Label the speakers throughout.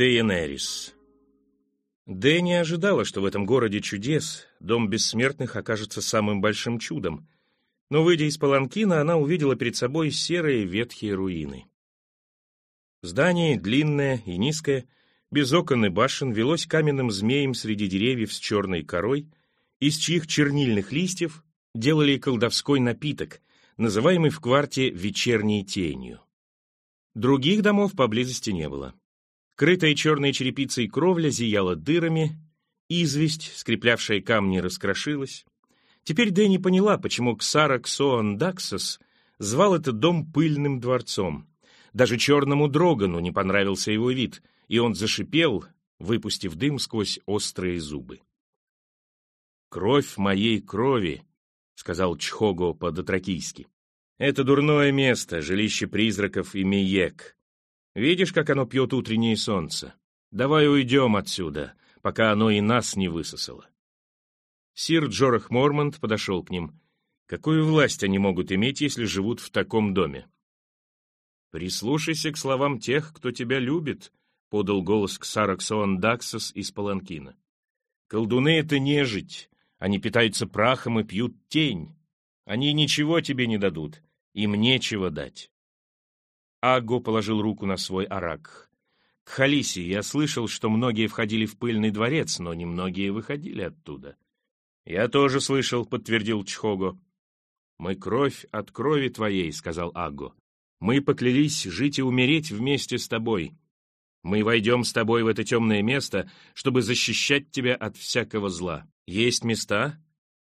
Speaker 1: Дейенерис Дэ не ожидала, что в этом городе чудес дом бессмертных окажется самым большим чудом, но, выйдя из Паланкина, она увидела перед собой серые ветхие руины. Здание, длинное и низкое, без окон и башен, велось каменным змеем среди деревьев с черной корой, из чьих чернильных листьев делали колдовской напиток, называемый в кварте «вечерней тенью». Других домов поблизости не было. Крытая черной черепицей кровля зияла дырами, известь, скреплявшая камни, раскрошилась. Теперь Дэнни поняла, почему Ксара Ксоан Даксос звал этот дом пыльным дворцом. Даже черному Дрогану не понравился его вид, и он зашипел, выпустив дым сквозь острые зубы. «Кровь моей крови», — сказал Чхого по-дотракийски. «Это дурное место, жилище призраков и Миек. Видишь, как оно пьет утреннее солнце? Давай уйдем отсюда, пока оно и нас не высосало. Сир Джорах Мормонт подошел к ним. Какую власть они могут иметь, если живут в таком доме? «Прислушайся к словам тех, кто тебя любит», — подал голос к Сараксон Даксос из Паланкина. «Колдуны — это нежить. Они питаются прахом и пьют тень. Они ничего тебе не дадут. Им нечего дать. Агго положил руку на свой арак. «К Халисе я слышал, что многие входили в пыльный дворец, но немногие выходили оттуда». «Я тоже слышал», — подтвердил Чхого. «Мы кровь от крови твоей», — сказал Агго. «Мы поклялись жить и умереть вместе с тобой. Мы войдем с тобой в это темное место, чтобы защищать тебя от всякого зла. Есть места,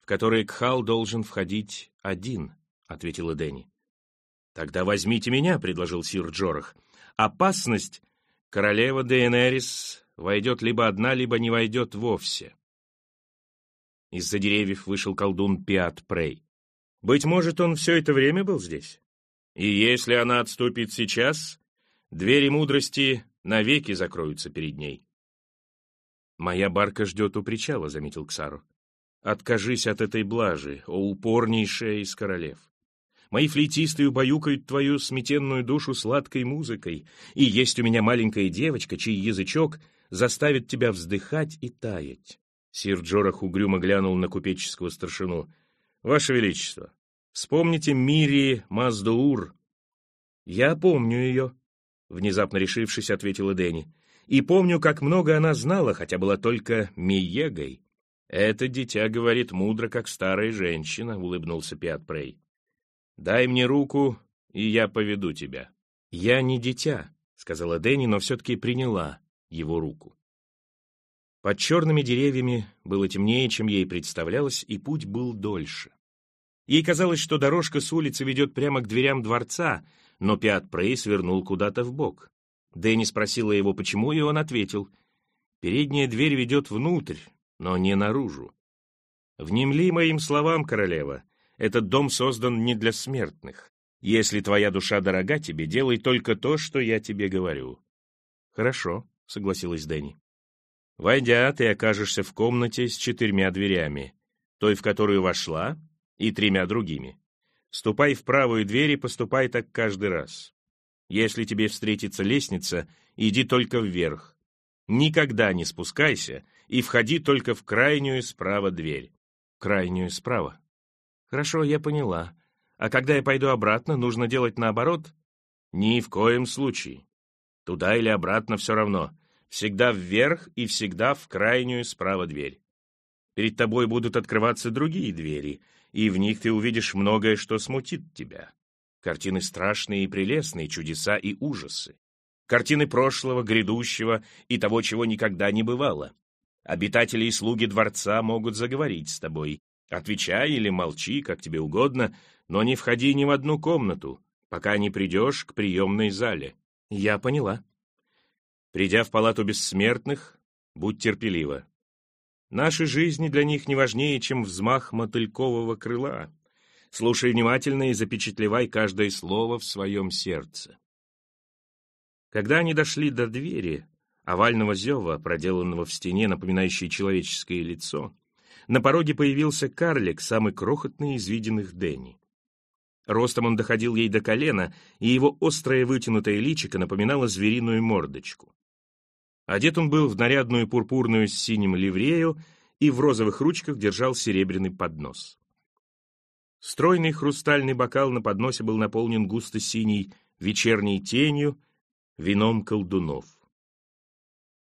Speaker 1: в которые Кхал должен входить один», — ответила Дэнни. «Тогда возьмите меня», — предложил сир Джорах. «Опасность. Королева Дейенерис войдет либо одна, либо не войдет вовсе». Из-за деревьев вышел колдун Пиат Прей. «Быть может, он все это время был здесь? И если она отступит сейчас, двери мудрости навеки закроются перед ней». «Моя барка ждет у причала», — заметил Ксару. «Откажись от этой блажи, о упорнейшая из королев. Мои флейтисты убаюкают твою сметенную душу сладкой музыкой, и есть у меня маленькая девочка, чей язычок заставит тебя вздыхать и таять. Сир Джорах угрюмо глянул на купеческого старшину. «Ваше Величество, вспомните Мири Маздуур». «Я помню ее», — внезапно решившись, ответила Дэнни. «И помню, как много она знала, хотя была только Миегой». «Это дитя говорит мудро, как старая женщина», — улыбнулся Пиат Прей. «Дай мне руку, и я поведу тебя». «Я не дитя», — сказала Дэнни, но все-таки приняла его руку. Под черными деревьями было темнее, чем ей представлялось, и путь был дольше. Ей казалось, что дорожка с улицы ведет прямо к дверям дворца, но Пиат Прей свернул куда-то в бок. Дэнни спросила его, почему, и он ответил, «Передняя дверь ведет внутрь, но не наружу». «Внемли моим словам, королева, этот дом создан не для смертных. Если твоя душа дорога тебе, делай только то, что я тебе говорю». «Хорошо», — согласилась Дэнни. «Войдя, ты окажешься в комнате с четырьмя дверями, той, в которую вошла, и тремя другими. Ступай в правую дверь и поступай так каждый раз. Если тебе встретится лестница, иди только вверх. Никогда не спускайся и входи только в крайнюю справа дверь. Крайнюю справа. Хорошо, я поняла. А когда я пойду обратно, нужно делать наоборот? Ни в коем случае. Туда или обратно все равно. Всегда вверх и всегда в крайнюю справа дверь. Перед тобой будут открываться другие двери, и в них ты увидишь многое, что смутит тебя. Картины страшные и прелестные, чудеса и ужасы. Картины прошлого, грядущего и того, чего никогда не бывало. Обитатели и слуги дворца могут заговорить с тобой, Отвечай или молчи, как тебе угодно, но не входи ни в одну комнату, пока не придешь к приемной зале. Я поняла. Придя в палату бессмертных, будь терпелива. Наши жизни для них не важнее, чем взмах мотылькового крыла. Слушай внимательно и запечатлевай каждое слово в своем сердце. Когда они дошли до двери, овального зева, проделанного в стене, напоминающей человеческое лицо, на пороге появился карлик, самый крохотный из виденных Дэнни. Ростом он доходил ей до колена, и его острое вытянутое личико напоминало звериную мордочку. Одет он был в нарядную пурпурную с синим ливрею и в розовых ручках держал серебряный поднос. Стройный хрустальный бокал на подносе был наполнен густо-синей вечерней тенью, вином колдунов.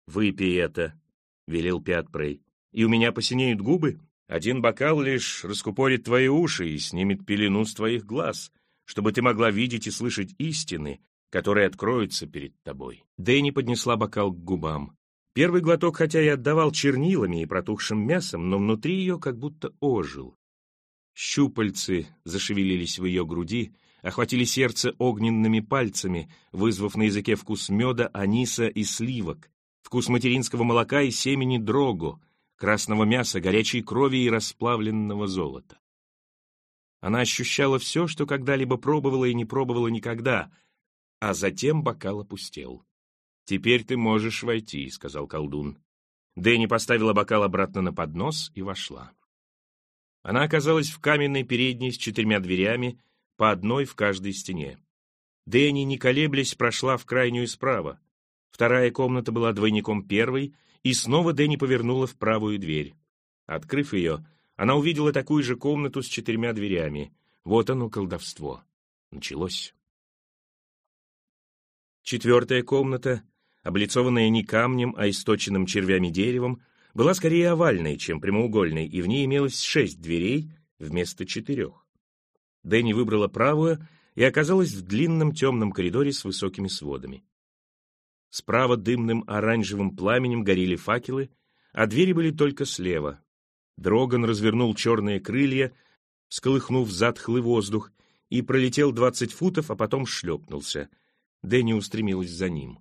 Speaker 1: «Выпей это», — велел Пятпрей, — «и у меня посинеют губы. Один бокал лишь раскупорит твои уши и снимет пелену с твоих глаз, чтобы ты могла видеть и слышать истины, которые откроются перед тобой». Дэнни поднесла бокал к губам. Первый глоток, хотя и отдавал чернилами и протухшим мясом, но внутри ее как будто ожил. Щупальцы зашевелились в ее груди, охватили сердце огненными пальцами, вызвав на языке вкус меда, аниса и сливок, вкус материнского молока и семени дрогу, красного мяса, горячей крови и расплавленного золота. Она ощущала все, что когда-либо пробовала и не пробовала никогда, а затем бокал опустел. «Теперь ты можешь войти», — сказал колдун. Дэнни поставила бокал обратно на поднос и вошла. Она оказалась в каменной передней с четырьмя дверями, по одной в каждой стене. Дэнни, не колеблясь, прошла в крайнюю справа. Вторая комната была двойником первой, и снова Дэнни повернула в правую дверь. Открыв ее, она увидела такую же комнату с четырьмя дверями. Вот оно, колдовство. Началось. Четвертая комната, облицованная не камнем, а источенным червями деревом, была скорее овальной, чем прямоугольной, и в ней имелось шесть дверей вместо четырех. Дэнни выбрала правую и оказалась в длинном темном коридоре с высокими сводами. Справа дымным оранжевым пламенем горели факелы, а двери были только слева. Дроган развернул черные крылья, сколыхнув затхлый воздух, и пролетел двадцать футов, а потом шлепнулся. Дэнни устремилась за ним.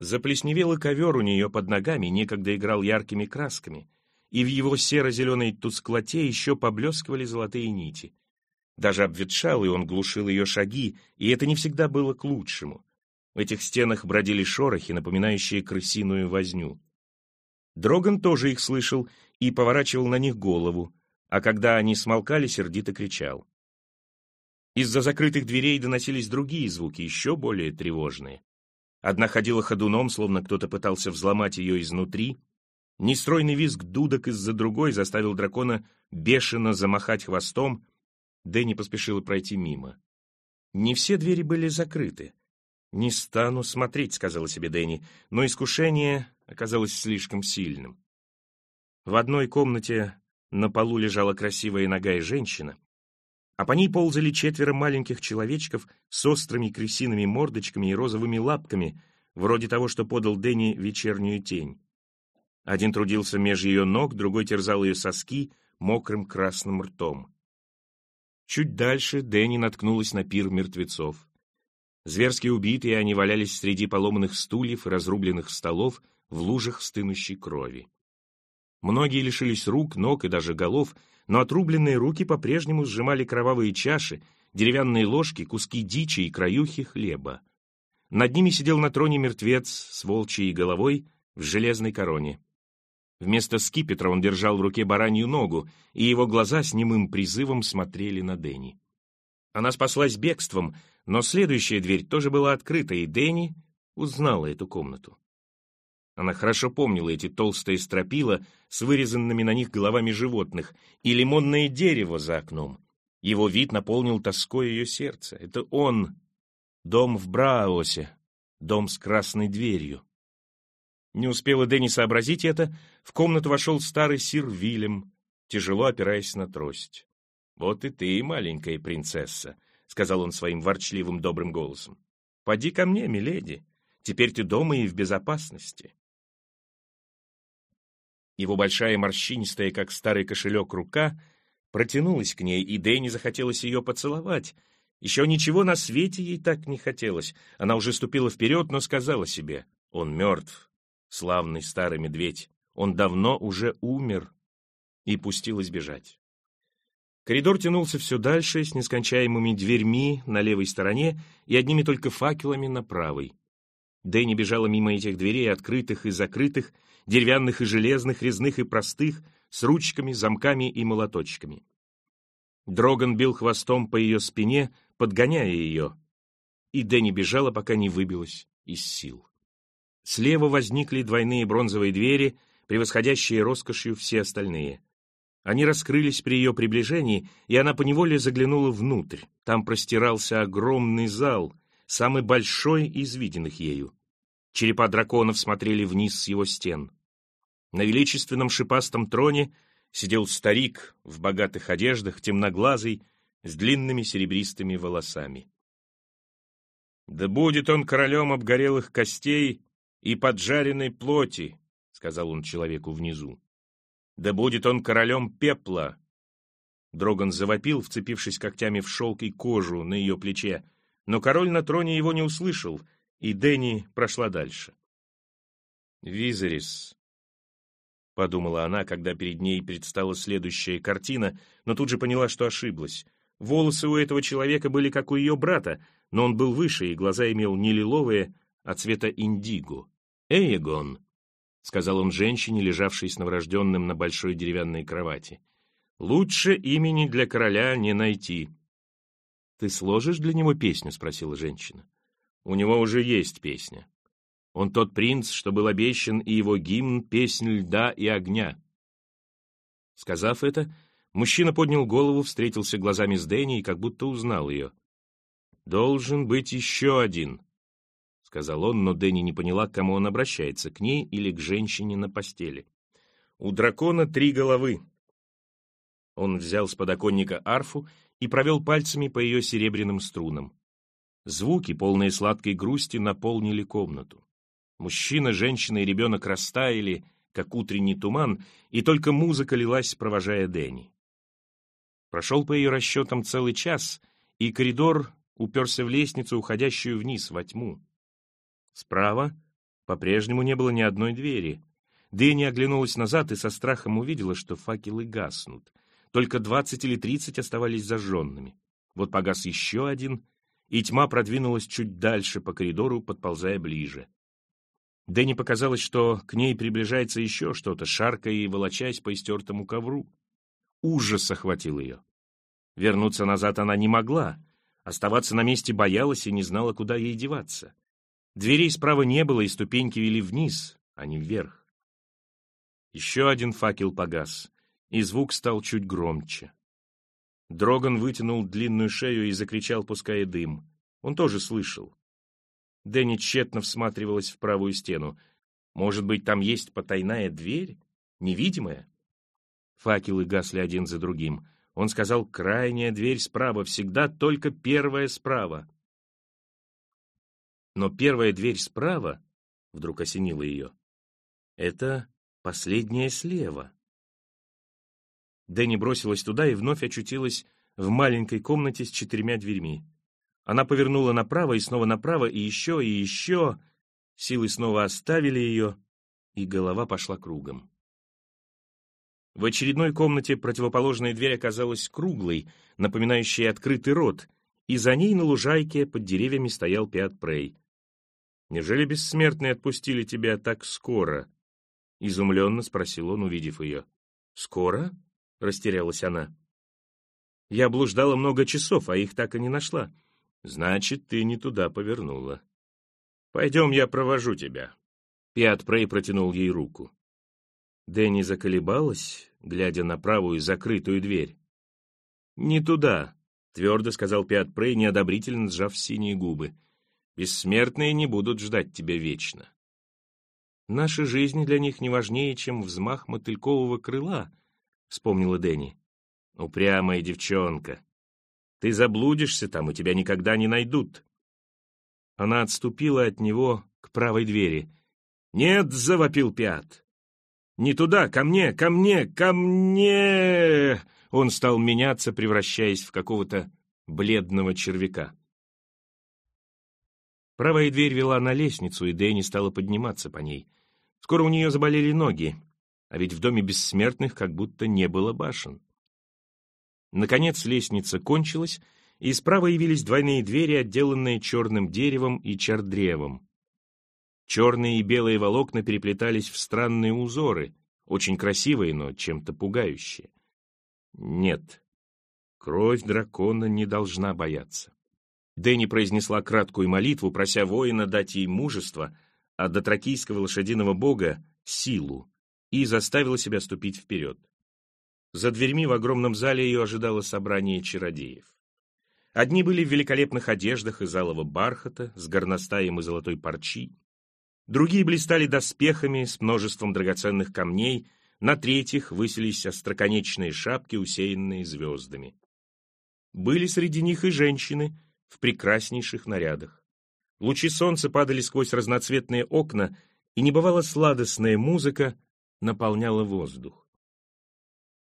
Speaker 1: Заплесневелый ковер у нее под ногами некогда играл яркими красками, и в его серо-зеленой тусклоте еще поблескивали золотые нити. Даже обветшал, и он глушил ее шаги, и это не всегда было к лучшему. В этих стенах бродили шорохи, напоминающие крысиную возню. Дроган тоже их слышал и поворачивал на них голову, а когда они смолкали, сердито кричал. Из-за закрытых дверей доносились другие звуки, еще более тревожные. Одна ходила ходуном, словно кто-то пытался взломать ее изнутри. Нестройный визг дудок из-за другой заставил дракона бешено замахать хвостом. Дэнни поспешила пройти мимо. Не все двери были закрыты. «Не стану смотреть», — сказала себе Дэнни, но искушение оказалось слишком сильным. В одной комнате на полу лежала красивая нога и женщина, а по ней ползали четверо маленьких человечков с острыми крысиными мордочками и розовыми лапками, вроде того, что подал Дэнни вечернюю тень. Один трудился меж ее ног, другой терзал ее соски мокрым красным ртом. Чуть дальше Дэнни наткнулась на пир мертвецов. Зверски убитые, они валялись среди поломанных стульев и разрубленных столов в лужах стынущей крови. Многие лишились рук, ног и даже голов, но отрубленные руки по-прежнему сжимали кровавые чаши, деревянные ложки, куски дичи и краюхи хлеба. Над ними сидел на троне мертвец с волчьей головой в железной короне. Вместо скипетра он держал в руке баранью ногу, и его глаза с немым призывом смотрели на Дэнни. Она спаслась бегством, но следующая дверь тоже была открыта, и Дэнни узнала эту комнату. Она хорошо помнила эти толстые стропила с вырезанными на них головами животных и лимонное дерево за окном. Его вид наполнил тоской ее сердце. Это он, дом в Браосе, дом с красной дверью. Не успела Дэнни сообразить это, в комнату вошел старый сир Вильям, тяжело опираясь на трость. «Вот и ты, маленькая принцесса», — сказал он своим ворчливым добрым голосом. «Поди ко мне, миледи, теперь ты дома и в безопасности». Его большая морщинистая, как старый кошелек, рука протянулась к ней, и Дэнни захотелось ее поцеловать. Еще ничего на свете ей так не хотелось. Она уже ступила вперед, но сказала себе, «Он мертв, славный старый медведь, он давно уже умер», и пустилась бежать. Коридор тянулся все дальше, с нескончаемыми дверьми на левой стороне и одними только факелами на правой. Дэнни бежала мимо этих дверей, открытых и закрытых, деревянных и железных, резных и простых, с ручками, замками и молоточками. Дроган бил хвостом по ее спине, подгоняя ее, и Дэнни бежала, пока не выбилась из сил. Слева возникли двойные бронзовые двери, превосходящие роскошью все остальные. Они раскрылись при ее приближении, и она поневоле заглянула внутрь. Там простирался огромный зал, самый большой из виденных ею. Черепа драконов смотрели вниз с его стен. На величественном шипастом троне сидел старик в богатых одеждах, темноглазый, с длинными серебристыми волосами. «Да будет он королем обгорелых костей и поджаренной плоти», — сказал он человеку внизу. «Да будет он королем пепла». Дроган завопил, вцепившись когтями в шелк и кожу на ее плече, но король на троне его не услышал, и Дэнни прошла дальше. «Визерис», — подумала она, когда перед ней предстала следующая картина, но тут же поняла, что ошиблась. Волосы у этого человека были как у ее брата, но он был выше, и глаза имел не лиловые, а цвета индиго. «Эйгон», — сказал он женщине, лежавшей с новорожденным на большой деревянной кровати, — «лучше имени для короля не найти». «Ты сложишь для него песню?» — спросила женщина. «У него уже есть песня. Он тот принц, что был обещан, и его гимн — песнь льда и огня». Сказав это, мужчина поднял голову, встретился глазами с Дэнни и как будто узнал ее. «Должен быть еще один», — сказал он, но Дэнни не поняла, к кому он обращается, к ней или к женщине на постели. «У дракона три головы». Он взял с подоконника арфу и провел пальцами по ее серебряным струнам. Звуки, полные сладкой грусти, наполнили комнату. Мужчина, женщина и ребенок растаяли, как утренний туман, и только музыка лилась, провожая Дэнни. Прошел по ее расчетам целый час, и коридор уперся в лестницу, уходящую вниз, во тьму. Справа по-прежнему не было ни одной двери. Дэнни оглянулась назад и со страхом увидела, что факелы гаснут. Только двадцать или тридцать оставались зажженными. Вот погас еще один, и тьма продвинулась чуть дальше по коридору, подползая ближе. Дэнни показалось, что к ней приближается еще что-то, шаркая и волочась по истертому ковру. Ужас охватил ее. Вернуться назад она не могла, оставаться на месте боялась и не знала, куда ей деваться. Дверей справа не было, и ступеньки вели вниз, а не вверх. Еще один факел погас, и звук стал чуть громче. Дроган вытянул длинную шею и закричал, пуская дым. Он тоже слышал. Дэнни тщетно всматривалась в правую стену. Может быть, там есть потайная дверь? Невидимая? Факелы гасли один за другим. Он сказал, крайняя дверь справа, всегда только первая справа. Но первая дверь справа, вдруг осенила ее, это последняя слева. Дэнни бросилась туда и вновь очутилась в маленькой комнате с четырьмя дверьми. Она повернула направо и снова направо, и еще, и еще. Силы снова оставили ее, и голова пошла кругом. В очередной комнате противоположная дверь оказалась круглой, напоминающей открытый рот, и за ней на лужайке под деревьями стоял Пиат Прей. Неужели бессмертные отпустили тебя так скоро?» — изумленно спросил он, увидев ее. «Скоро?» — растерялась она. «Я блуждала много часов, а их так и не нашла. Значит, ты не туда повернула. Пойдем, я провожу тебя». Пиат Прей протянул ей руку. Дэнни заколебалась, глядя на правую закрытую дверь. «Не туда», — твердо сказал Пиат Прей, неодобрительно сжав синие губы. Бессмертные не будут ждать тебя вечно. Наши жизни для них не важнее, чем взмах мотылькового крыла, — вспомнила Дэнни. Упрямая девчонка. Ты заблудишься там, и тебя никогда не найдут. Она отступила от него к правой двери. «Нет!» — завопил Пиат. «Не туда! Ко мне! Ко мне! Ко мне!» Он стал меняться, превращаясь в какого-то бледного червяка. Правая дверь вела на лестницу, и Дэнни стала подниматься по ней. Скоро у нее заболели ноги, а ведь в доме бессмертных как будто не было башен. Наконец лестница кончилась, и справа явились двойные двери, отделанные черным деревом и чардревом. Черные и белые волокна переплетались в странные узоры, очень красивые, но чем-то пугающие. Нет, кровь дракона не должна бояться. Дэнни произнесла краткую молитву, прося воина дать ей мужество, а дотракийского лошадиного бога — силу, и заставила себя ступить вперед. За дверьми в огромном зале ее ожидало собрание чародеев. Одни были в великолепных одеждах из алого бархата, с горностаем и золотой парчи. Другие блистали доспехами с множеством драгоценных камней, на третьих высились остроконечные шапки, усеянные звездами. Были среди них и женщины в прекраснейших нарядах. Лучи солнца падали сквозь разноцветные окна, и небывало сладостная музыка наполняла воздух.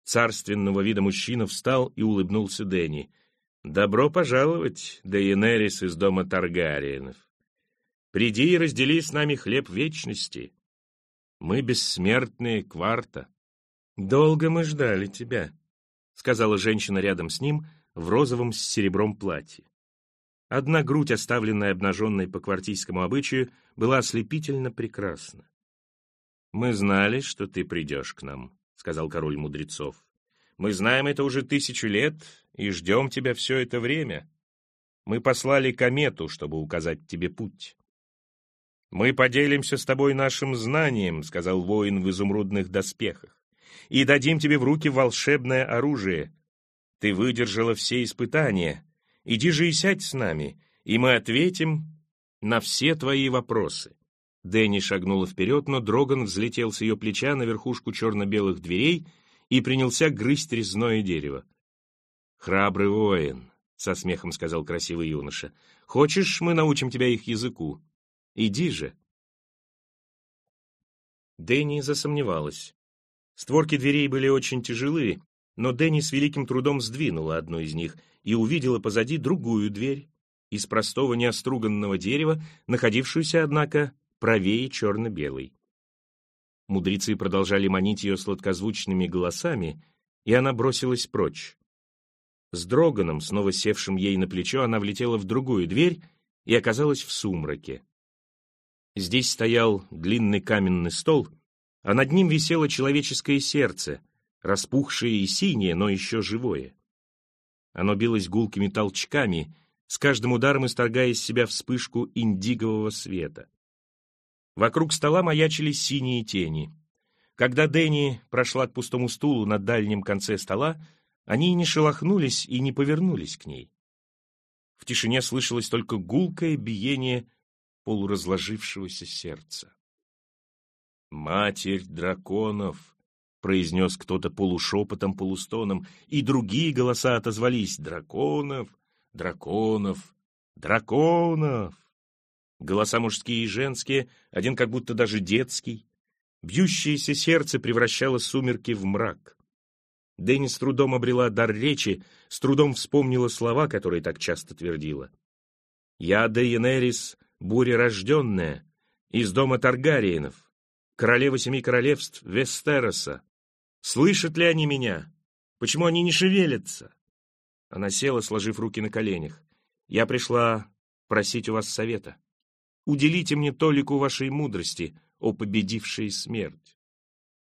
Speaker 1: Царственного вида мужчина встал и улыбнулся Дэнни. «Добро пожаловать, Дейенерис из дома Таргариенов. Приди и раздели с нами хлеб вечности. Мы бессмертные кварта. Долго мы ждали тебя», — сказала женщина рядом с ним в розовом с серебром платье. Одна грудь, оставленная обнаженной по квартийскому обычаю, была ослепительно прекрасна. «Мы знали, что ты придешь к нам», — сказал король мудрецов. «Мы знаем это уже тысячу лет и ждем тебя все это время. Мы послали комету, чтобы указать тебе путь». «Мы поделимся с тобой нашим знанием», — сказал воин в изумрудных доспехах, «и дадим тебе в руки волшебное оружие. Ты выдержала все испытания. Иди же и сядь с нами, и мы ответим на все твои вопросы». Дэнни шагнула вперед, но Дроган взлетел с ее плеча на верхушку черно-белых дверей и принялся грызть резное дерево. «Храбрый воин», — со смехом сказал красивый юноша, — «хочешь, мы научим тебя их языку? Иди же». Дэнни засомневалась. Створки дверей были очень тяжелые, но Дэнни с великим трудом сдвинула одну из них и увидела позади другую дверь из простого неоструганного дерева, находившуюся, однако, правее черно-белой. Мудрецы продолжали манить ее сладкозвучными голосами, и она бросилась прочь. С Дроганом, снова севшим ей на плечо, она влетела в другую дверь и оказалась в сумраке. Здесь стоял длинный каменный стол, а над ним висело человеческое сердце, распухшее и синее, но еще живое. Оно билось гулкими толчками, с каждым ударом исторгая из себя вспышку индигового света. Вокруг стола маячили синие тени. Когда Дэнни прошла к пустому стулу на дальнем конце стола, они не шелохнулись и не повернулись к ней. В тишине слышалось только гулкое биение полуразложившегося сердца. «Матерь драконов!» — произнес кто-то полушепотом, полустоном, и другие голоса отозвались «Драконов! Драконов! Драконов!» Голоса мужские и женские, один как будто даже детский. Бьющееся сердце превращало сумерки в мрак. Дэнни с трудом обрела дар речи, с трудом вспомнила слова, которые так часто твердила. «Я Дейенерис, буря рожденная, из дома Таргариенов, королева семи королевств Вестероса. Слышат ли они меня? Почему они не шевелятся?» Она села, сложив руки на коленях. «Я пришла просить у вас совета». Уделите мне толику вашей мудрости, о победившей смерть.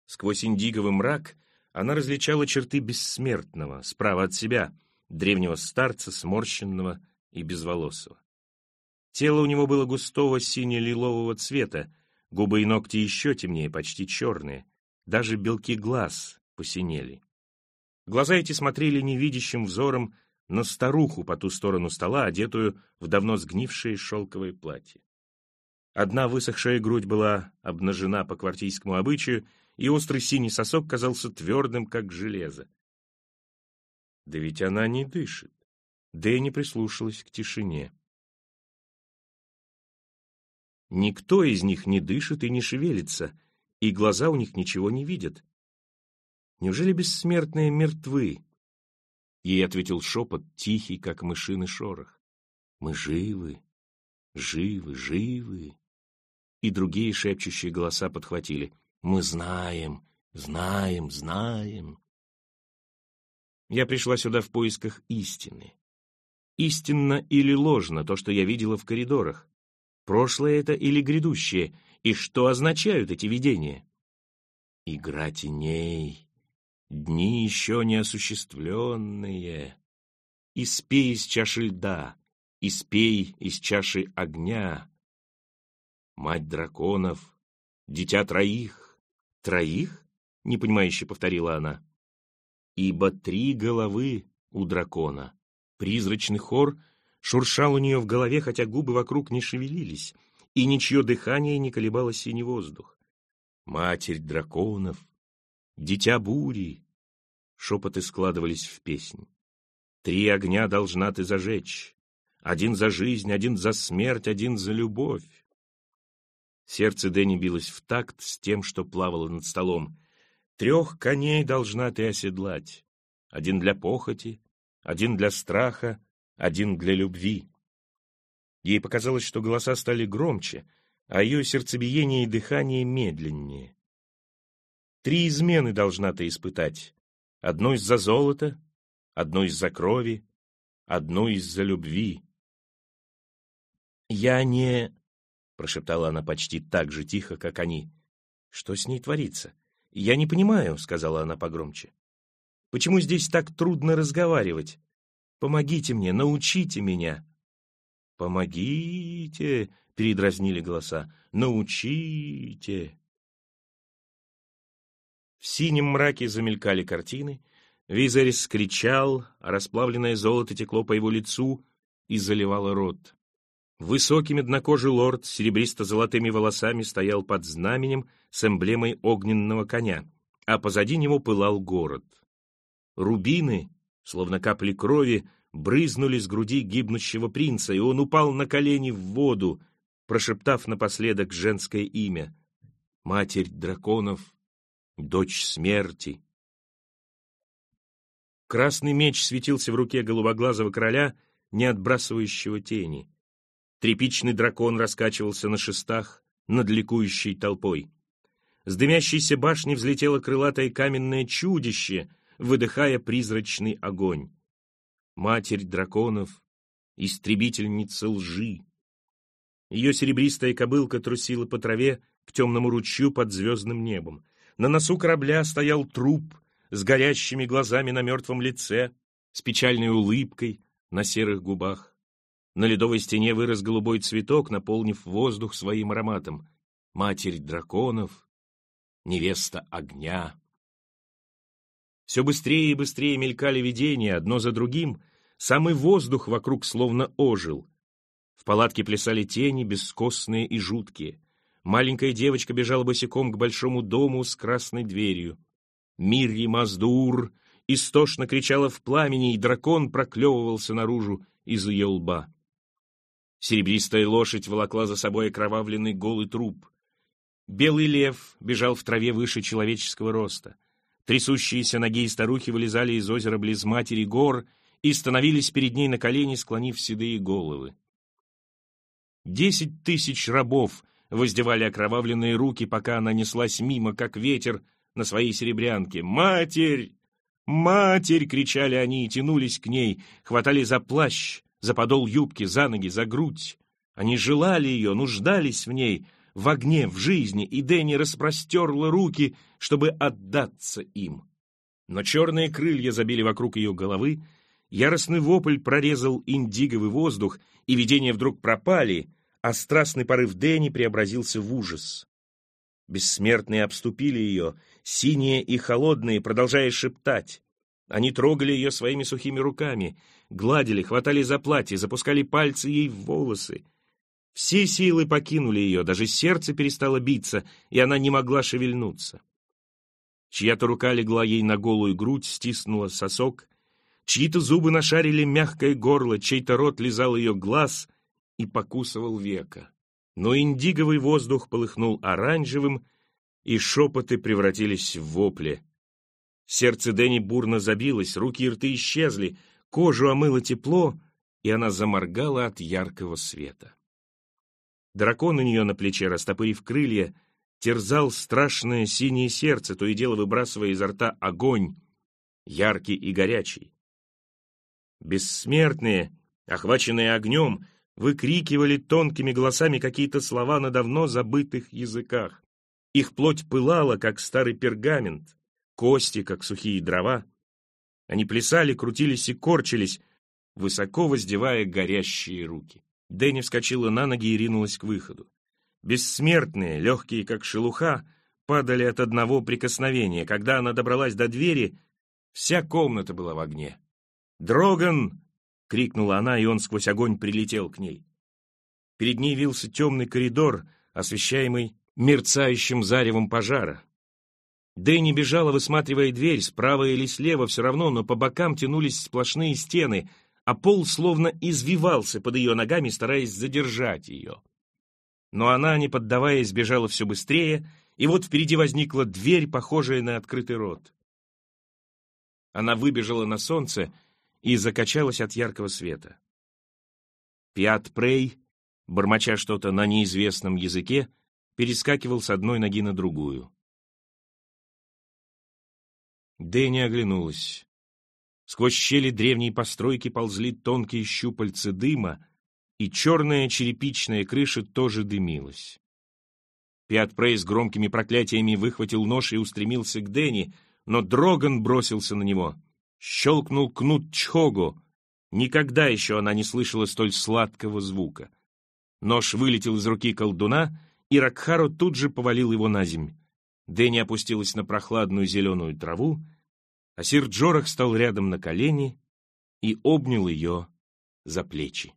Speaker 1: Сквозь индиговый мрак она различала черты бессмертного, справа от себя, древнего старца, сморщенного и безволосого. Тело у него было густого сине-лилового цвета, губы и ногти еще темнее, почти черные, даже белки глаз посинели. Глаза эти смотрели невидящим взором на старуху по ту сторону стола, одетую в давно сгнившее шелковое платье. Одна высохшая грудь была обнажена по квартийскому обычаю, и острый синий сосок казался твердым, как железо. Да ведь она не дышит. Дэнни прислушалась к тишине. Никто из них не дышит и не шевелится, и глаза у них ничего не видят. Неужели бессмертные мертвы? Ей ответил шепот, тихий, как мышиный шорох. Мы живы, живы, живы и другие шепчущие голоса подхватили. «Мы знаем, знаем, знаем». Я пришла сюда в поисках истины. Истинно или ложно то, что я видела в коридорах? Прошлое это или грядущее? И что означают эти видения? Игра теней, дни еще не осуществленные. Испей из чаши льда, испей из чаши огня, Мать драконов, дитя троих. Троих? Непонимающе повторила она. Ибо три головы у дракона. Призрачный хор шуршал у нее в голове, хотя губы вокруг не шевелились, и ничье дыхание не колебало синий воздух. Матерь драконов, дитя бури. Шепоты складывались в песнь. Три огня должна ты зажечь. Один за жизнь, один за смерть, один за любовь. Сердце Дэнни билось в такт с тем, что плавало над столом. Трех коней должна ты оседлать. Один для похоти, один для страха, один для любви. Ей показалось, что голоса стали громче, а ее сердцебиение и дыхание медленнее. Три измены должна ты испытать. Одну из-за золота, одну из-за крови, одну из-за любви. «Я не...» — прошептала она почти так же тихо, как они. «Что с ней творится? Я не понимаю», — сказала она погромче. «Почему здесь так трудно разговаривать? Помогите мне, научите меня». «Помогите!» — передразнили голоса. «Научите!» В синем мраке замелькали картины. Визерис кричал, а расплавленное золото текло по его лицу и заливало рот. Высокий меднокожий лорд с серебристо-золотыми волосами стоял под знаменем с эмблемой огненного коня, а позади него пылал город. Рубины, словно капли крови, брызнули с груди гибнущего принца, и он упал на колени в воду, прошептав напоследок женское имя — Матерь драконов, дочь смерти. Красный меч светился в руке голубоглазого короля, не отбрасывающего тени. Тряпичный дракон раскачивался на шестах над ликующей толпой. С дымящейся башни взлетело крылатое каменное чудище, выдыхая призрачный огонь. Матерь драконов, истребительница лжи. Ее серебристая кобылка трусила по траве к темному ручью под звездным небом. На носу корабля стоял труп с горящими глазами на мертвом лице, с печальной улыбкой на серых губах. На ледовой стене вырос голубой цветок, наполнив воздух своим ароматом. Матерь драконов, невеста огня. Все быстрее и быстрее мелькали видения, одно за другим. Самый воздух вокруг словно ожил. В палатке плясали тени, бескостные и жуткие. Маленькая девочка бежала босиком к большому дому с красной дверью. Мирьи Маздур истошно кричала в пламени, и дракон проклевывался наружу из ее лба. Серебристая лошадь волокла за собой окровавленный голый труп. Белый лев бежал в траве выше человеческого роста. Трясущиеся ноги и старухи вылезали из озера близ матери гор и становились перед ней на колени, склонив седые головы. Десять тысяч рабов воздевали окровавленные руки, пока она неслась мимо, как ветер, на своей серебрянке. «Матерь! Матерь!» — кричали они и тянулись к ней, хватали за плащ, за подол юбки, за ноги, за грудь. Они желали ее, нуждались в ней, в огне, в жизни, и Дэнни распростерла руки, чтобы отдаться им. Но черные крылья забили вокруг ее головы, яростный вопль прорезал индиговый воздух, и видения вдруг пропали, а страстный порыв Дэнни преобразился в ужас. Бессмертные обступили ее, синие и холодные, продолжая шептать. Они трогали ее своими сухими руками, гладили, хватали за платье, запускали пальцы ей в волосы. Все силы покинули ее, даже сердце перестало биться, и она не могла шевельнуться. Чья-то рука легла ей на голую грудь, стиснула сосок, чьи-то зубы нашарили мягкое горло, чей-то рот лизал ее глаз и покусывал века. Но индиговый воздух полыхнул оранжевым, и шепоты превратились в вопли. Сердце Дэнни бурно забилось, руки и рты исчезли, Кожу омыло тепло, и она заморгала от яркого света. Дракон у нее на плече, растопырив крылья, терзал страшное синее сердце, то и дело выбрасывая изо рта огонь, яркий и горячий. Бессмертные, охваченные огнем, выкрикивали тонкими голосами какие-то слова на давно забытых языках. Их плоть пылала, как старый пергамент, кости, как сухие дрова. Они плясали, крутились и корчились, высоко воздевая горящие руки. Дэнни вскочила на ноги и ринулась к выходу. бессмертные, легкие как шелуха, падали от одного прикосновения. Когда она добралась до двери, вся комната была в огне. «Дроган!» — крикнула она, и он сквозь огонь прилетел к ней. Перед ней вился темный коридор, освещаемый мерцающим заревом пожара. Дэнни бежала, высматривая дверь, справа или слева, все равно, но по бокам тянулись сплошные стены, а пол словно извивался под ее ногами, стараясь задержать ее. Но она, не поддаваясь, бежала все быстрее, и вот впереди возникла дверь, похожая на открытый рот. Она выбежала на солнце и закачалась от яркого света. Пиат Прей, бормоча что-то на неизвестном языке, перескакивал с одной ноги на другую. Дэнни оглянулась. Сквозь щели древней постройки ползли тонкие щупальца дыма, и черная черепичная крыша тоже дымилась. Пиат Прей с громкими проклятиями выхватил нож и устремился к Дэнни, но Дроган бросился на него. Щелкнул кнут Чхого. Никогда еще она не слышала столь сладкого звука. Нож вылетел из руки колдуна, и Ракхару тут же повалил его на земь. Дэнни опустилась на прохладную зеленую траву, а сир Джорах стал рядом на колени и обнял ее за плечи.